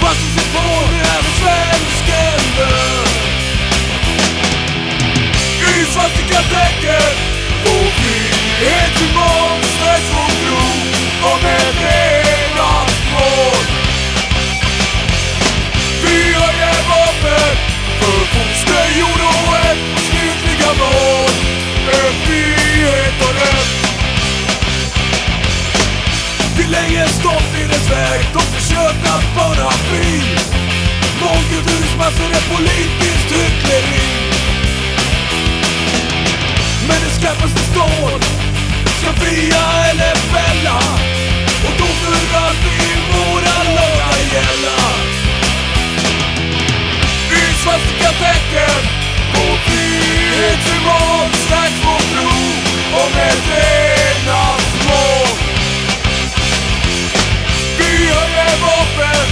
Buses is born out of friendly scandal Men det står ska fria eller fälla. Och då för alltid våra lagar gälla. I svastikatecken på frihetssymbol Snack vår tro om ett enat mål. Vi höjer vapen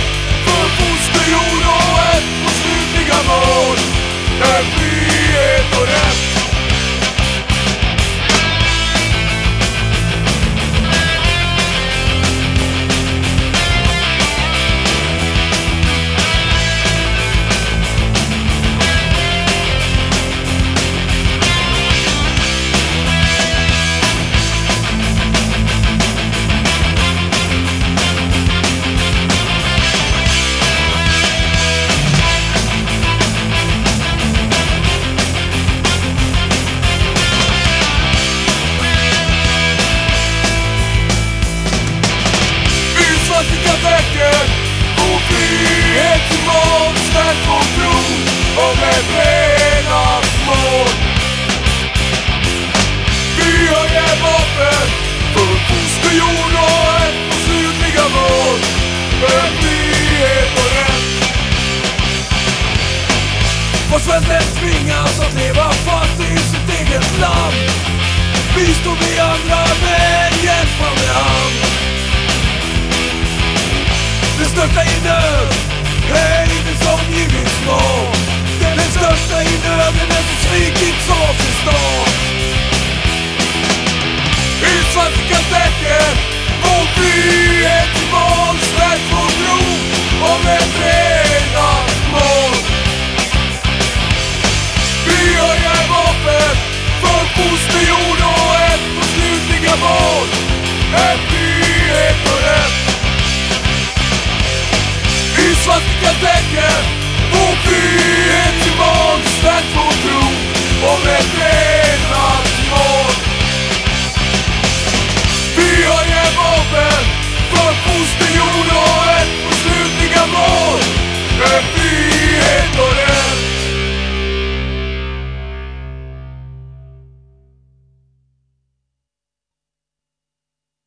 för fosterjord och ett vårt slutliga mål Var tvingas att leva fast i sitt eget land. Bistår vi andra med en hjälpande hand. Det största i nöd är inte som givits mat Den största i nöd är den som svikits av sin stat I svastikatecken America.